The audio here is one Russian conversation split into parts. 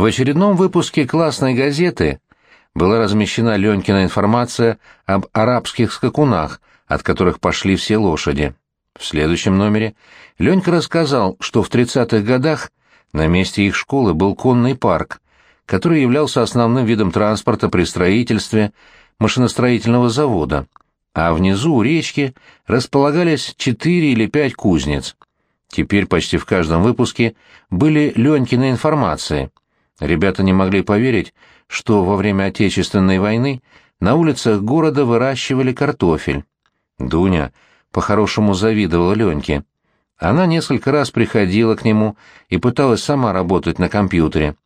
В очередном выпуске классной газеты была размещена Ленькина информация об арабских скакунах, от которых пошли все лошади. В следующем номере Ленька рассказал, что в 30-х годах на месте их школы был конный парк, который являлся основным видом транспорта при строительстве машиностроительного завода, а внизу у речки располагались четыре или пять кузнец. Теперь почти в каждом выпуске были Ленькины информации. Ребята не могли поверить, что во время Отечественной войны на улицах города выращивали картофель. Дуня по-хорошему завидовала Леньке. Она несколько раз приходила к нему и пыталась сама работать на компьютере.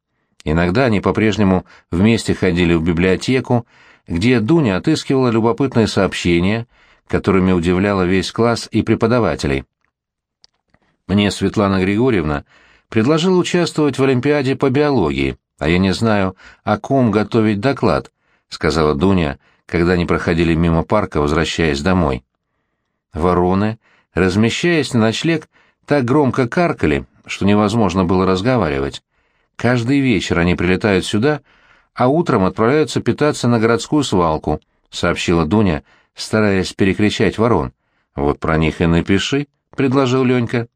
Иногда они по-прежнему вместе ходили в библиотеку, где Дуня отыскивала любопытные сообщения, которыми удивляла весь класс и преподавателей. Мне Светлана Григорьевна предложила участвовать в Олимпиаде по биологии, а я не знаю, о ком готовить доклад, сказала Дуня, когда они проходили мимо парка, возвращаясь домой. Вороны, размещаясь на ночлег, так громко каркали, что невозможно было разговаривать. Каждый вечер они прилетают сюда, а утром отправляются питаться на городскую свалку, сообщила Дуня, стараясь перекричать ворон. Вот про них и напиши, предложил Ленька.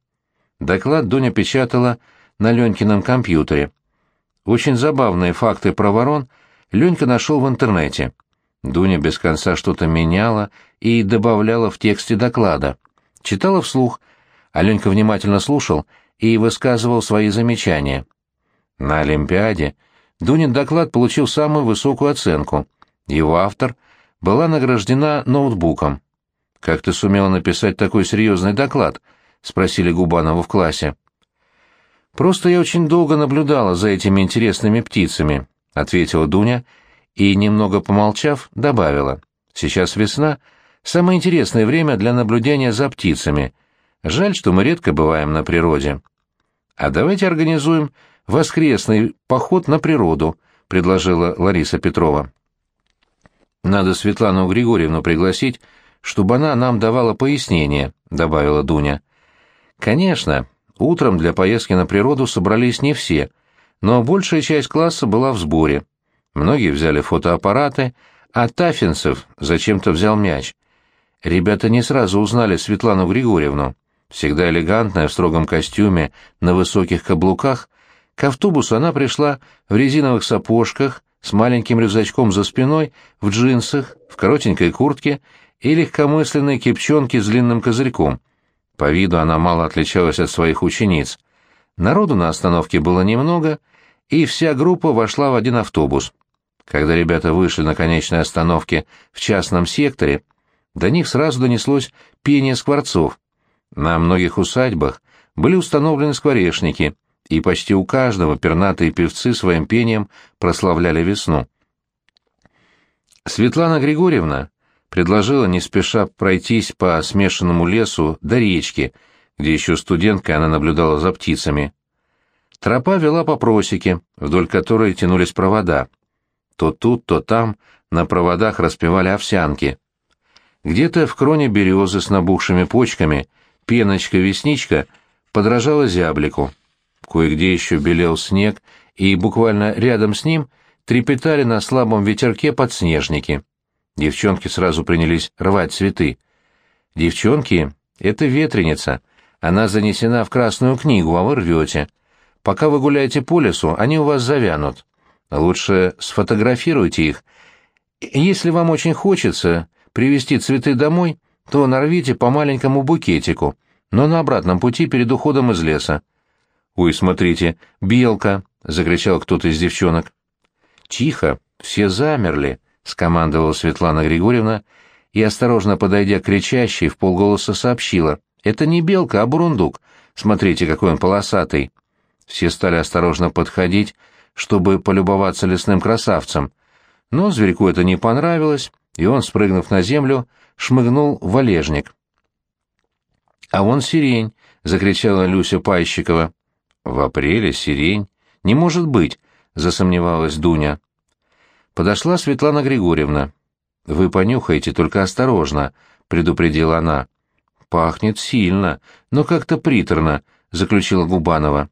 Доклад Дуня печатала на Ленькином компьютере. Очень забавные факты про ворон Ленька нашел в интернете. Дуня без конца что-то меняла и добавляла в тексте доклада. Читала вслух, а Ленька внимательно слушал и высказывал свои замечания. На Олимпиаде Дунин доклад получил самую высокую оценку. Его автор была награждена ноутбуком. «Как ты сумела написать такой серьезный доклад?» — спросили Губанова в классе. «Просто я очень долго наблюдала за этими интересными птицами», — ответила Дуня и, немного помолчав, добавила. «Сейчас весна — самое интересное время для наблюдения за птицами. Жаль, что мы редко бываем на природе. А давайте организуем воскресный поход на природу», — предложила Лариса Петрова. «Надо Светлану Григорьевну пригласить, чтобы она нам давала пояснение», — добавила Дуня. «Конечно, утром для поездки на природу собрались не все, но большая часть класса была в сборе. Многие взяли фотоаппараты, а Тафинцев зачем-то взял мяч. Ребята не сразу узнали Светлану Григорьевну. Всегда элегантная, в строгом костюме, на высоких каблуках, к автобусу она пришла в резиновых сапожках, с маленьким рюкзачком за спиной, в джинсах, в коротенькой куртке и легкомысленной кипчонке с длинным козырьком. По виду она мало отличалась от своих учениц. Народу на остановке было немного, и вся группа вошла в один автобус. Когда ребята вышли на конечной остановке в частном секторе, до них сразу донеслось пение скворцов. На многих усадьбах были установлены скворечники, и почти у каждого пернатые певцы своим пением прославляли весну. Светлана Григорьевна предложила не спеша пройтись по смешанному лесу до речки, где еще студенткой она наблюдала за птицами. Тропа вела по просеке, вдоль которой тянулись провода. То тут, то там на проводах распевали овсянки. Где-то в кроне березы с набухшими почками пеночка-весничка подражала зяблику. Кое-где еще белел снег, и буквально рядом с ним трепетали на слабом ветерке подснежники. Девчонки сразу принялись рвать цветы. «Девчонки, это ветреница. Она занесена в Красную книгу, а вы рвете. Пока вы гуляете по лесу, они у вас завянут. Лучше сфотографируйте их. Если вам очень хочется привезти цветы домой, то нарвите по маленькому букетику, но на обратном пути перед уходом из леса. «Ой, смотрите, белка!» — закричал кто-то из девчонок. «Тихо, все замерли!» — скомандовала Светлана Григорьевна и, осторожно подойдя к кричащей, в полголоса сообщила. «Это не белка, а бурундук. Смотрите, какой он полосатый!» Все стали осторожно подходить, чтобы полюбоваться лесным красавцем. Но зверьку это не понравилось, и он, спрыгнув на землю, шмыгнул в валежник. «А вон сирень!» — закричала Люся Пайщикова. «В апреле сирень? Не может быть!» — засомневалась Дуня. Подошла Светлана Григорьевна. «Вы понюхайте, только осторожно», — предупредила она. «Пахнет сильно, но как-то приторно», — заключила Губанова.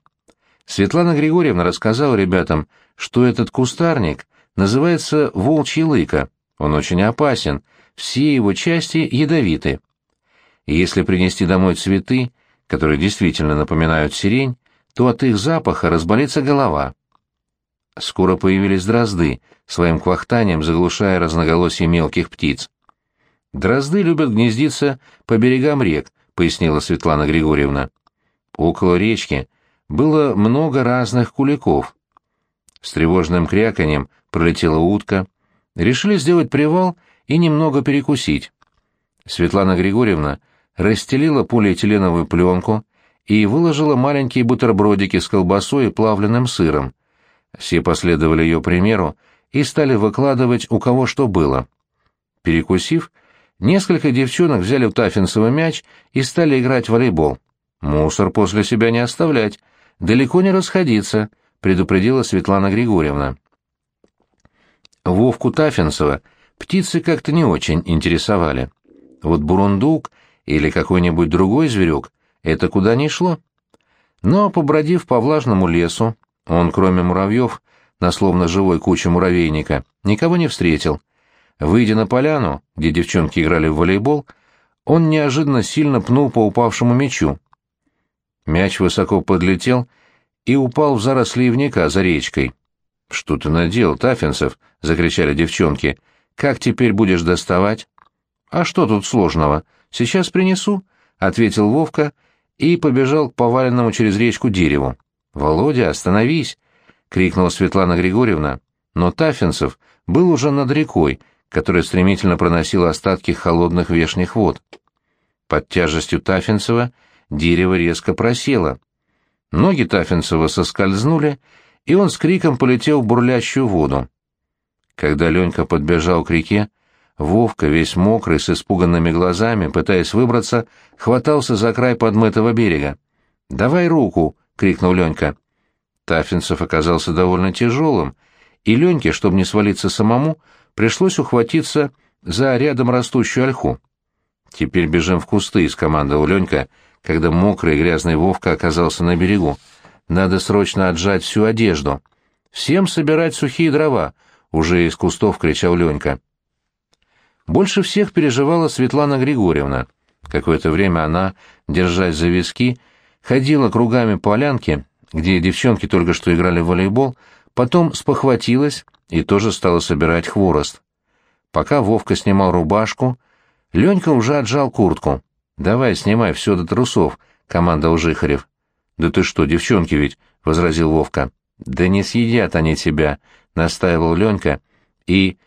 Светлана Григорьевна рассказала ребятам, что этот кустарник называется волчья лыка. Он очень опасен, все его части ядовиты. если принести домой цветы, которые действительно напоминают сирень, то от их запаха разболится голова. Скоро появились дрозды, своим квахтанием заглушая разноголосие мелких птиц. «Дрозды любят гнездиться по берегам рек», — пояснила Светлана Григорьевна. Около речки было много разных куликов. С тревожным кряканьем пролетела утка. Решили сделать привал и немного перекусить. Светлана Григорьевна расстелила полиэтиленовую пленку и выложила маленькие бутербродики с колбасой и плавленным сыром. Все последовали ее примеру и стали выкладывать у кого что было. Перекусив, несколько девчонок взяли у Таффинсова мяч и стали играть в волейбол. «Мусор после себя не оставлять, далеко не расходиться», — предупредила Светлана Григорьевна. Вовку Таффинсова птицы как-то не очень интересовали. Вот бурундук или какой-нибудь другой зверек — это куда ни шло. Но, побродив по влажному лесу, он, кроме муравьев, на словно живой куче муравейника, никого не встретил. Выйдя на поляну, где девчонки играли в волейбол, он неожиданно сильно пнул по упавшему мячу. Мяч высоко подлетел и упал в заросли ивника за речкой. «Что ты наделал, Таффинсов?» — закричали девчонки. «Как теперь будешь доставать?» «А что тут сложного? Сейчас принесу», — ответил Вовка и побежал к поваленному через речку дереву. «Володя, остановись!» — крикнула Светлана Григорьевна, но Таффинсов был уже над рекой, которая стремительно проносила остатки холодных вешних вод. Под тяжестью Таффинцева дерево резко просело. Ноги Таффинцева соскользнули, и он с криком полетел в бурлящую воду. Когда Ленька подбежал к реке, Вовка, весь мокрый, с испуганными глазами, пытаясь выбраться, хватался за край подмытого берега. «Давай руку!» — крикнул Ленька. Таффинцев оказался довольно тяжелым, и Леньке, чтобы не свалиться самому, пришлось ухватиться за рядом растущую ольху. «Теперь бежим в кусты», — скомандовал Ленька, когда мокрый и грязный Вовка оказался на берегу. «Надо срочно отжать всю одежду. Всем собирать сухие дрова», — уже из кустов кричал Ленька. Больше всех переживала Светлана Григорьевна. Какое-то время она, держась за виски, ходила кругами полянки, где девчонки только что играли в волейбол, потом спохватилась и тоже стала собирать хворост. Пока Вовка снимал рубашку, Ленька уже отжал куртку. «Давай, снимай все до трусов», — командовал Жихарев. «Да ты что, девчонки ведь», — возразил Вовка. «Да не съедят они тебя», — настаивал Ленька, и,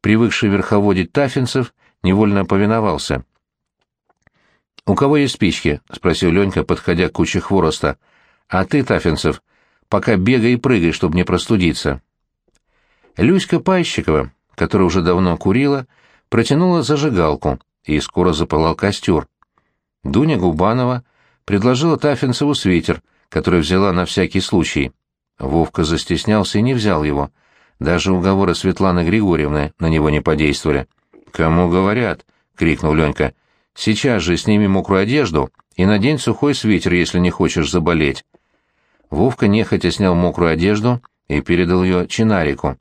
привыкший верховодить Таффинцев, невольно повиновался. «У кого есть спички?» — спросил Ленька, подходя к куче хвороста. «А ты, Таффинцев, пока бегай и прыгай, чтобы не простудиться». Люська Пайщикова, которая уже давно курила, протянула зажигалку, и скоро запылал костер. Дуня Губанова предложила Таффинцеву свитер, который взяла на всякий случай. Вовка застеснялся и не взял его — даже уговоры Светланы Григорьевны на него не подействовали. «Кому говорят?» — крикнул Ленька. «Сейчас же сними мокрую одежду и надень сухой свитер, если не хочешь заболеть». Вовка нехотя снял мокрую одежду и передал ее Чинарику.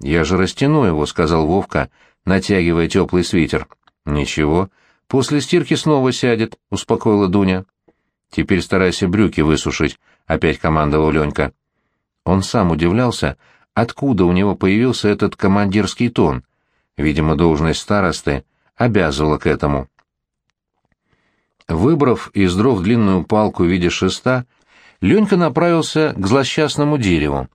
«Я же растяну его», — сказал Вовка, натягивая теплый свитер. «Ничего, после стирки снова сядет», — успокоила Дуня. «Теперь старайся брюки высушить», — опять командовал Ленька. Он сам удивлялся, откуда у него появился этот командирский тон. Видимо, должность старосты обязывала к этому. Выбрав из дров длинную палку в виде шеста, Ленька направился к злосчастному дереву.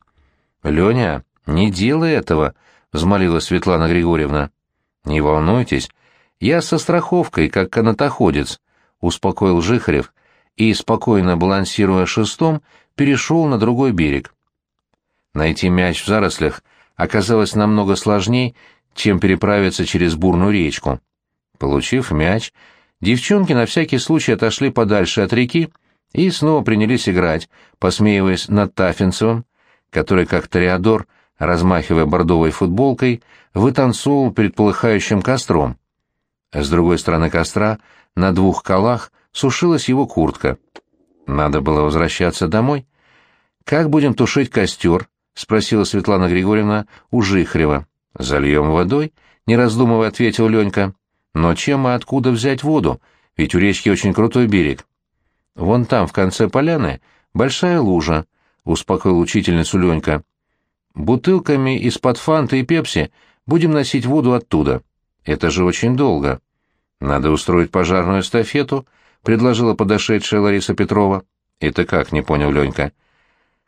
«Леня, не делай этого!» — взмолила Светлана Григорьевна. «Не волнуйтесь, я со страховкой, как канатоходец», — успокоил Жихарев и, спокойно балансируя шестом, перешел на другой берег. Найти мяч в зарослях оказалось намного сложнее, чем переправиться через бурную речку. Получив мяч, девчонки на всякий случай отошли подальше от реки и снова принялись играть, посмеиваясь над Таффинцевым, который, как Тореадор, размахивая бордовой футболкой, вытанцовывал перед полыхающим костром. С другой стороны костра, на двух колах, сушилась его куртка. Надо было возвращаться домой. «Как будем тушить костер?» — спросила Светлана Григорьевна у Жихарева. «Зальем водой?» — не раздумывая ответил Ленька. «Но чем и откуда взять воду? Ведь у речки очень крутой берег». «Вон там, в конце поляны, большая лужа», — успокоил учительницу Ленька. «Бутылками из-под фанты и пепси будем носить воду оттуда. Это же очень долго». «Надо устроить пожарную эстафету», — предложила подошедшая Лариса Петрова. «Это как?» — не понял Ленька.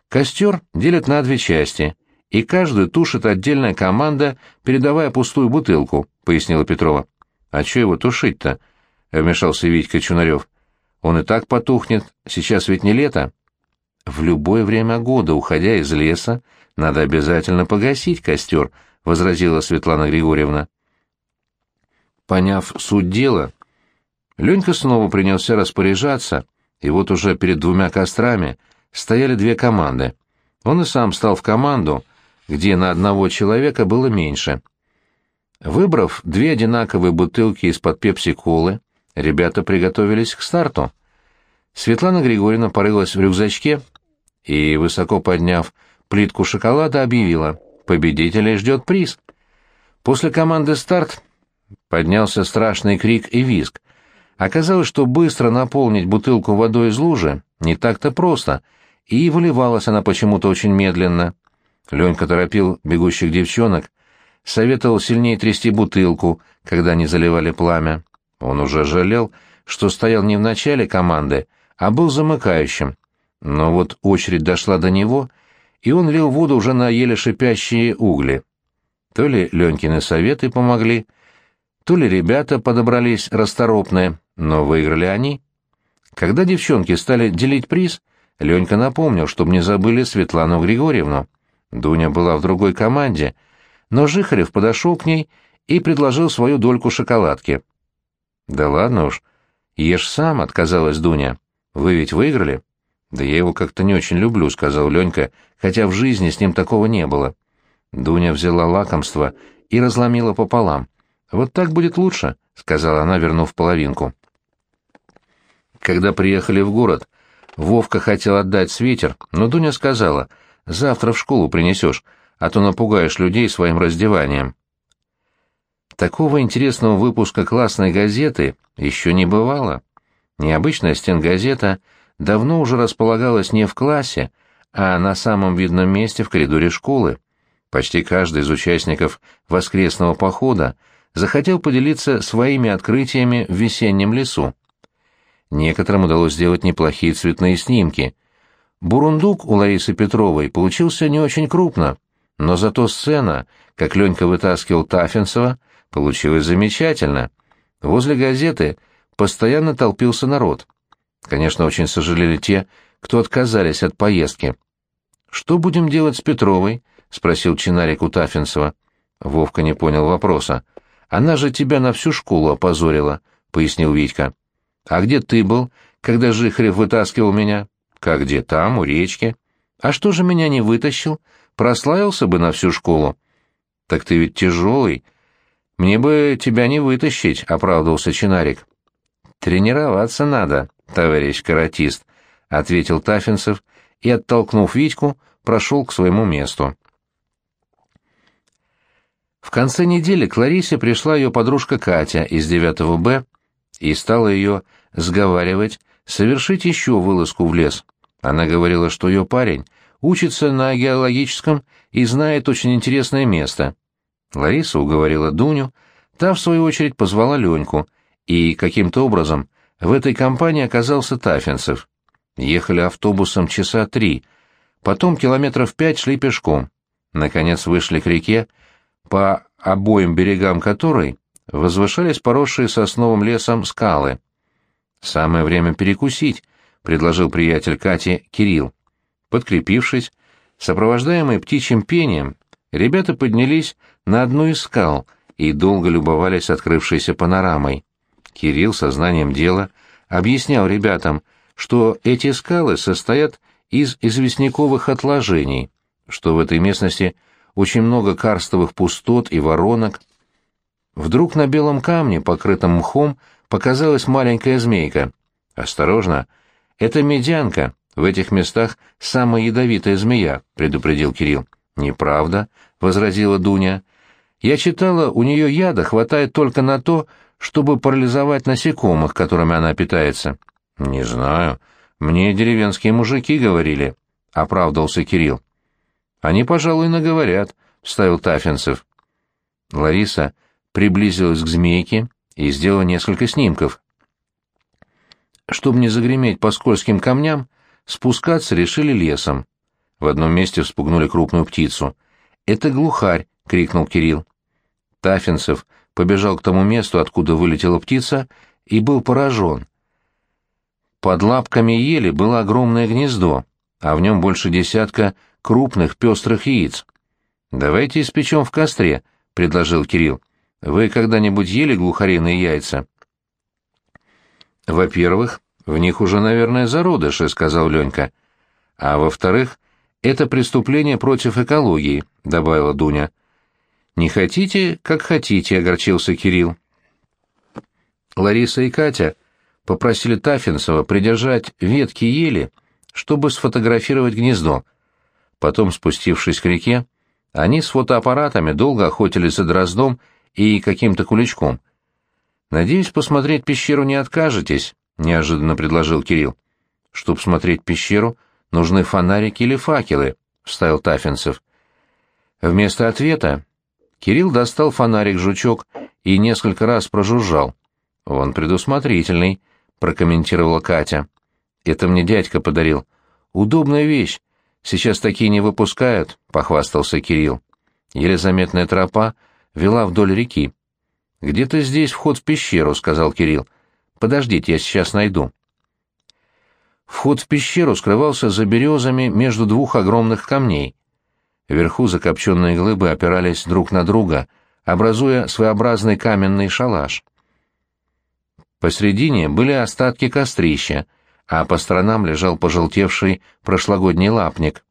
«Костер делят на две части, и каждую тушит отдельная команда, передавая пустую бутылку», — пояснила Петрова. «А что его тушить-то?» — вмешался Витька Чунарев. «Он и так потухнет, сейчас ведь не лето». «В любое время года, уходя из леса, надо обязательно погасить костер», — возразила Светлана Григорьевна. Поняв суть дела, Ленька снова принялся распоряжаться, и вот уже перед двумя кострами стояли две команды. Он и сам стал в команду, где на одного человека было меньше. Выбрав две одинаковые бутылки из-под пепси-колы, ребята приготовились к старту. Светлана Григорьевна порылась в рюкзачке и, высоко подняв плитку шоколада, объявила «Победителей ждет приз». После команды «Старт» поднялся страшный крик и визг. Оказалось, что быстро наполнить бутылку водой из лужи не так-то просто, и выливалась она почему-то очень медленно. Ленька торопил бегущих девчонок, советовал сильнее трясти бутылку, когда они заливали пламя. Он уже жалел, что стоял не в начале команды, а был замыкающим. Но вот очередь дошла до него, и он лил воду уже на еле шипящие угли. То ли Ленькины советы помогли, то ли ребята подобрались расторопные, но выиграли они. Когда девчонки стали делить приз, Ленька напомнил, чтобы не забыли Светлану Григорьевну. Дуня была в другой команде, но Жихарев подошел к ней и предложил свою дольку шоколадки. «Да ладно уж, ешь сам», — отказалась Дуня. «Вы ведь выиграли?» «Да я его как-то не очень люблю», — сказал Ленька, хотя в жизни с ним такого не было. Дуня взяла лакомство и разломила пополам. «Вот так будет лучше», — сказала она, вернув половинку. Когда приехали в город, Вовка хотел отдать свитер, но Дуня сказала, «Завтра в школу принесешь, а то напугаешь людей своим раздеванием». Такого интересного выпуска классной газеты еще не бывало. Необычная стенгазета давно уже располагалась не в классе, а на самом видном месте в коридоре школы. Почти каждый из участников воскресного похода захотел поделиться своими открытиями в весеннем лесу. Некоторым удалось сделать неплохие цветные снимки. Бурундук у Ларисы Петровой получился не очень крупно, но зато сцена, как Ленька вытаскивал Таффинсова, получилась замечательно. Возле газеты постоянно толпился народ. Конечно, очень сожалели те, кто отказались от поездки. «Что будем делать с Петровой?» — спросил Чинарик у Таффинсова. Вовка не понял вопроса. Она же тебя на всю школу опозорила, — пояснил Витька. — А где ты был, когда Жихарев вытаскивал меня? — Как где? Там, у речки. — А что же меня не вытащил? Прославился бы на всю школу. — Так ты ведь тяжелый. Мне бы тебя не вытащить, — оправдывался Чинарик. — Тренироваться надо, товарищ каратист, — ответил Тафинцев и, оттолкнув Витьку, прошел к своему месту. В конце недели к Ларисе пришла ее подружка Катя из 9 Б и стала ее сговаривать совершить еще вылазку в лес. Она говорила, что ее парень учится на геологическом и знает очень интересное место. Лариса уговорила Дуню, та, в свою очередь, позвала Леньку, и каким-то образом в этой компании оказался Тафинцев. Ехали автобусом часа три, потом километров пять шли пешком. Наконец вышли к реке, по обоим берегам которой возвышались поросшие сосновым лесом скалы. «Самое время перекусить», — предложил приятель Кати Кирилл. Подкрепившись, сопровождаемые птичьим пением, ребята поднялись на одну из скал и долго любовались открывшейся панорамой. Кирилл сознанием дела объяснял ребятам, что эти скалы состоят из известняковых отложений, что в этой местности – очень много карстовых пустот и воронок. Вдруг на белом камне, покрытом мхом, показалась маленькая змейка. «Осторожно! Это медянка, В этих местах самая ядовитая змея», — предупредил Кирилл. «Неправда», — возразила Дуня. «Я читала, у нее яда хватает только на то, чтобы парализовать насекомых, которыми она питается». «Не знаю. Мне деревенские мужики говорили», — оправдался Кирилл. «Они, пожалуй, наговорят», — вставил Тафинцев. Лариса приблизилась к змейке и сделала несколько снимков. Чтобы не загреметь по скользким камням, спускаться решили лесом. В одном месте вспугнули крупную птицу. «Это глухарь!» — крикнул Кирилл. Тафинцев побежал к тому месту, откуда вылетела птица, и был поражен. Под лапками ели было огромное гнездо, а в нем больше десятка крупных пестрых яиц. «Давайте испечем в костре», — предложил Кирилл. «Вы когда-нибудь ели глухариные яйца?» «Во-первых, в них уже, наверное, зародыши», — сказал Ленька. «А во-вторых, это преступление против экологии», — добавила Дуня. «Не хотите, как хотите», — огорчился Кирилл. Лариса и Катя попросили Тафинцева придержать ветки ели, чтобы сфотографировать гнездо. Потом, спустившись к реке, они с фотоаппаратами долго охотились за дроздом и каким-то куличком. «Надеюсь, посмотреть пещеру не откажетесь», — неожиданно предложил Кирилл. «Чтоб смотреть пещеру, нужны фонарики или факелы», — вставил Тафинцев. Вместо ответа Кирилл достал фонарик-жучок и несколько раз прожужжал. «Он предусмотрительный», — прокомментировала Катя. «Это мне дядька подарил. Удобная вещь, Сейчас такие не выпускают, — похвастался Кирилл. Еле заметная тропа вела вдоль реки. «Где-то здесь вход в пещеру», — сказал Кирилл. «Подождите, я сейчас найду». Вход в пещеру скрывался за березами между двух огромных камней. Вверху закопченные глыбы опирались друг на друга, образуя своеобразный каменный шалаш. Посредине были остатки кострища — а по сторонам лежал пожелтевший прошлогодний лапник.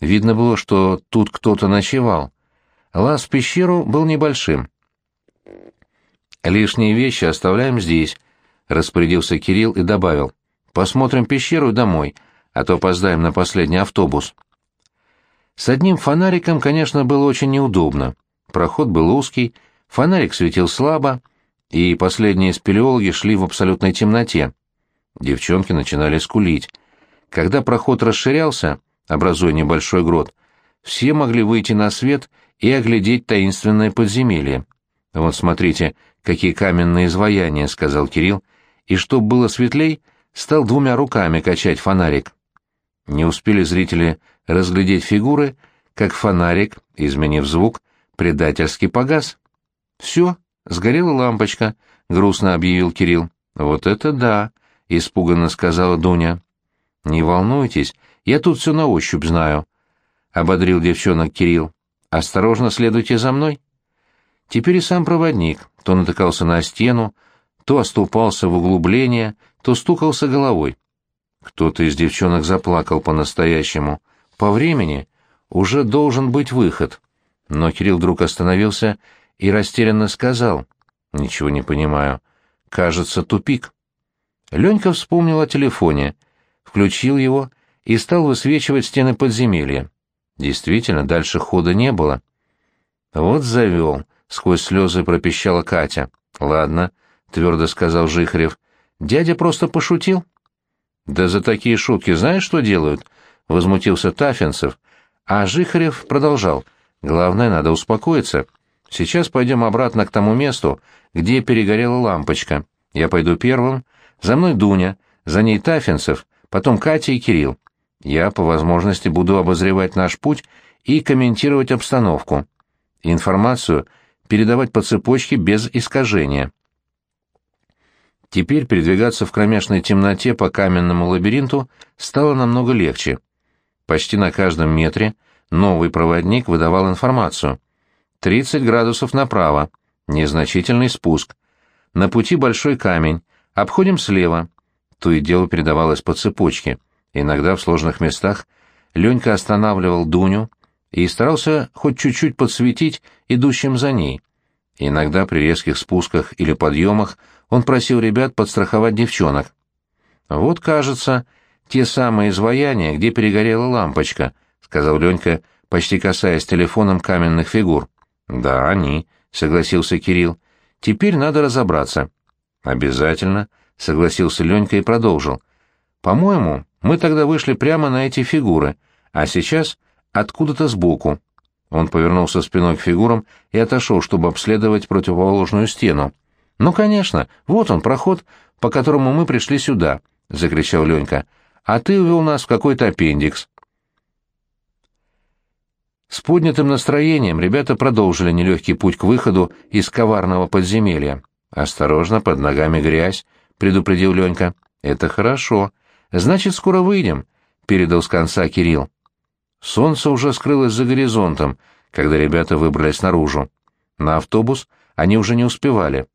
Видно было, что тут кто-то ночевал. Лаз в пещеру был небольшим. «Лишние вещи оставляем здесь», — распорядился Кирилл и добавил. «Посмотрим пещеру домой, а то опоздаем на последний автобус». С одним фонариком, конечно, было очень неудобно. Проход был узкий, фонарик светил слабо, и последние спелеологи шли в абсолютной темноте. Девчонки начинали скулить. Когда проход расширялся, образуя небольшой грот, все могли выйти на свет и оглядеть таинственное подземелье. «Вот смотрите, какие каменные изваяния», — сказал Кирилл, и, чтобы было светлей, стал двумя руками качать фонарик. Не успели зрители разглядеть фигуры, как фонарик, изменив звук, предательски погас. «Все, сгорела лампочка», — грустно объявил Кирилл. «Вот это да!» — испуганно сказала Дуня. «Не волнуйтесь, я тут все на ощупь знаю», — ободрил девчонок Кирилл. «Осторожно следуйте за мной». Теперь и сам проводник то натыкался на стену, то оступался в углубление, то стукался головой. Кто-то из девчонок заплакал по-настоящему. По времени уже должен быть выход. Но Кирилл вдруг остановился и растерянно сказал. «Ничего не понимаю. Кажется, тупик». Ленька вспомнил о телефоне, включил его и стал высвечивать стены подземелья. Действительно, дальше хода не было. «Вот завел», — сквозь слезы пропищала Катя. «Ладно», — твердо сказал Жихарев. «Дядя просто пошутил». «Да за такие шутки знаешь, что делают?» — возмутился Тафинцев. А Жихарев продолжал. «Главное, надо успокоиться. Сейчас пойдем обратно к тому месту, где перегорела лампочка. Я пойду первым, за мной Дуня, за ней Тафинцев, потом Катя и Кирилл. Я, по возможности, буду обозревать наш путь и комментировать обстановку. Информацию передавать по цепочке без искажения. Теперь передвигаться в кромешной темноте по каменному лабиринту стало намного легче. Почти на каждом метре новый проводник выдавал информацию. 30 градусов направо, незначительный спуск. На пути большой камень, Обходим слева. То и дело передавалось по цепочке. Иногда в сложных местах Ленька останавливал Дуню и старался хоть чуть-чуть подсветить идущим за ней. Иногда при резких спусках или подъемах он просил ребят подстраховать девчонок. Вот, кажется, те самые изваяния, где перегорела лампочка», — сказал Ленька, почти касаясь телефоном каменных фигур. «Да, они», — согласился Кирилл. «Теперь надо разобраться». «Обязательно», — согласился Ленька и продолжил. «По-моему, мы тогда вышли прямо на эти фигуры, а сейчас откуда-то сбоку». Он повернулся спиной к фигурам и отошел, чтобы обследовать противоположную стену. «Ну, конечно, вот он, проход, по которому мы пришли сюда», — закричал Ленька. «А ты увел нас в какой-то аппендикс». С поднятым настроением ребята продолжили нелегкий путь к выходу из коварного подземелья. «Осторожно, под ногами грязь», — предупредил Ленька. «Это хорошо. Значит, скоро выйдем», — передал с конца Кирилл. Солнце уже скрылось за горизонтом, когда ребята выбрались наружу. На автобус они уже не успевали.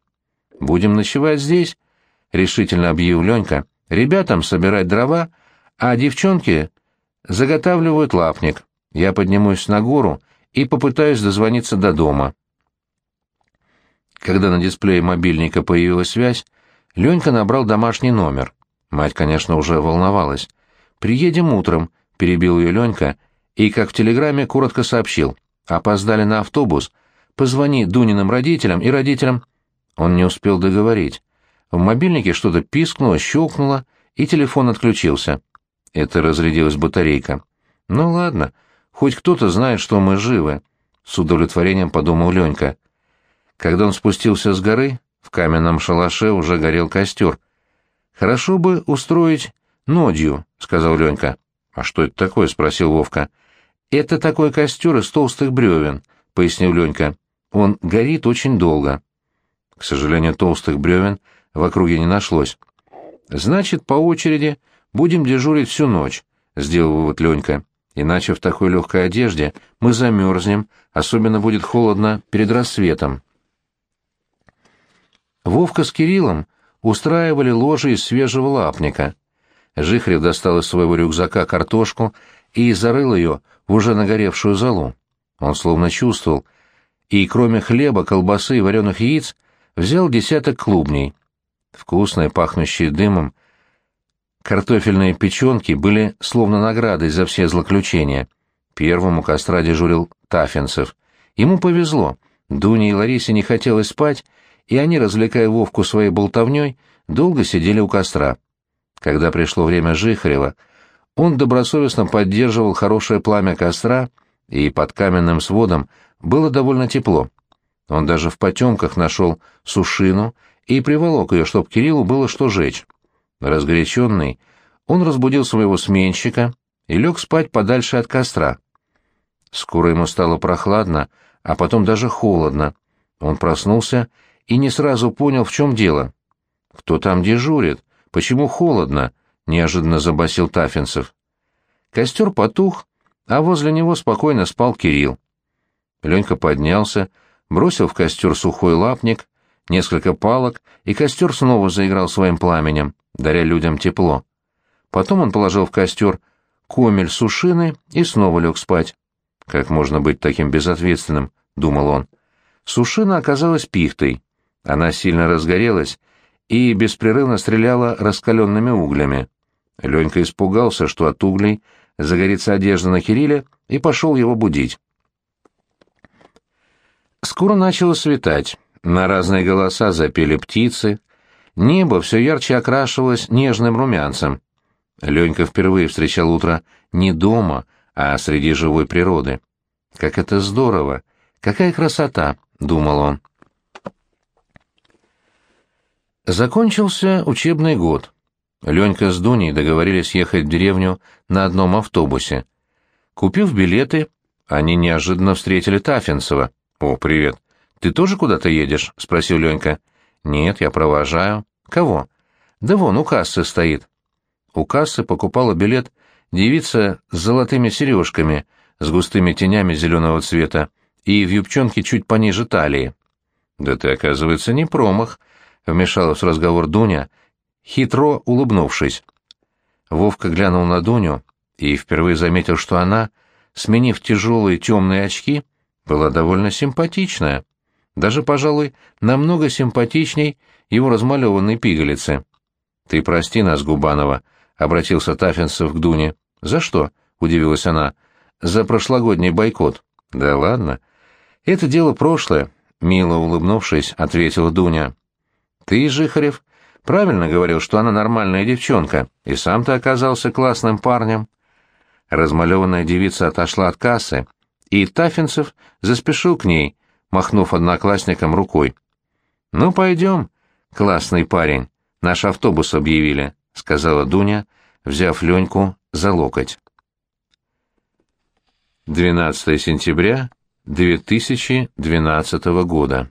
«Будем ночевать здесь», — решительно объявил Ленька. «Ребятам собирать дрова, а девчонки заготавливают лапник. Я поднимусь на гору и попытаюсь дозвониться до дома». Когда на дисплее мобильника появилась связь, Ленька набрал домашний номер. Мать, конечно, уже волновалась. «Приедем утром», — перебил ее Ленька, и, как в телеграмме, коротко сообщил. «Опоздали на автобус. Позвони Дуниным родителям и родителям...» Он не успел договорить. В мобильнике что-то пискнуло, щелкнуло, и телефон отключился. Это разрядилась батарейка. «Ну ладно, хоть кто-то знает, что мы живы», — с удовлетворением подумал Ленька. Когда он спустился с горы, в каменном шалаше уже горел костер. «Хорошо бы устроить нодью», — сказал Ленька. «А что это такое?» — спросил Вовка. «Это такой костер из толстых бревен», — пояснил Ленька. «Он горит очень долго». К сожалению, толстых бревен в округе не нашлось. «Значит, по очереди будем дежурить всю ночь», — сделал вывод Ленька. «Иначе в такой легкой одежде мы замерзнем, особенно будет холодно перед рассветом». Вовка с Кириллом устраивали ложи из свежего лапника. Жихрев достал из своего рюкзака картошку и зарыл ее в уже нагоревшую золу. Он словно чувствовал, и кроме хлеба, колбасы и вареных яиц взял десяток клубней. Вкусные, пахнущие дымом, картофельные печенки были словно наградой за все злоключения. Первому костра дежурил Тафинцев. Ему повезло, Дуне и Ларисе не хотелось спать, и они, развлекая Вовку своей болтовней, долго сидели у костра. Когда пришло время Жихарева, он добросовестно поддерживал хорошее пламя костра, и под каменным сводом было довольно тепло. Он даже в потемках нашел сушину и приволок ее, чтоб Кириллу было что жечь. Разгоряченный, он разбудил своего сменщика и лег спать подальше от костра. Скоро ему стало прохладно, а потом даже холодно. Он проснулся и не сразу понял, в чем дело. «Кто там дежурит? Почему холодно?» — неожиданно забасил Тафинцев. Костер потух, а возле него спокойно спал Кирилл. Ленька поднялся, бросил в костер сухой лапник, несколько палок, и костер снова заиграл своим пламенем, даря людям тепло. Потом он положил в костер комель сушины и снова лег спать. «Как можно быть таким безответственным?» — думал он. Сушина оказалась пихтой. Она сильно разгорелась и беспрерывно стреляла раскаленными углями. Ленька испугался, что от углей загорится одежда на Кирилле, и пошел его будить. Скоро начало светать, на разные голоса запели птицы, небо все ярче окрашивалось нежным румянцем. Ленька впервые встречал утро не дома, а среди живой природы. «Как это здорово! Какая красота!» — думал он. Закончился учебный год. Ленька с Дуней договорились ехать в деревню на одном автобусе. Купив билеты, они неожиданно встретили Тафинцева. «О, привет. Ты тоже куда-то едешь?» — спросил Ленька. «Нет, я провожаю». «Кого?» «Да вон, у кассы стоит». У кассы покупала билет девица с золотыми сережками, с густыми тенями зеленого цвета и в юбчонке чуть пониже талии. «Да ты, оказывается, не промах», — вмешалась в разговор Дуня, хитро улыбнувшись. Вовка глянул на Дуню и впервые заметил, что она, сменив тяжелые темные очки, была довольно симпатичная. Даже, пожалуй, намного симпатичней его размалеванной пигалицы. «Ты прости нас, Губанова», — обратился Таффинсов к Дуне. «За что?» — удивилась она. «За прошлогодний бойкот». «Да ладно. Это дело прошлое», — мило улыбнувшись, ответила Дуня. «Ты, Жихарев, правильно говорил, что она нормальная девчонка, и сам ты оказался классным парнем». Размалеванная девица отошла от кассы, и Таффинцев заспешил к ней, махнув одноклассникам рукой. «Ну, пойдем, классный парень, наш автобус объявили», — сказала Дуня, взяв Леньку за локоть. 12 сентября 2012 года.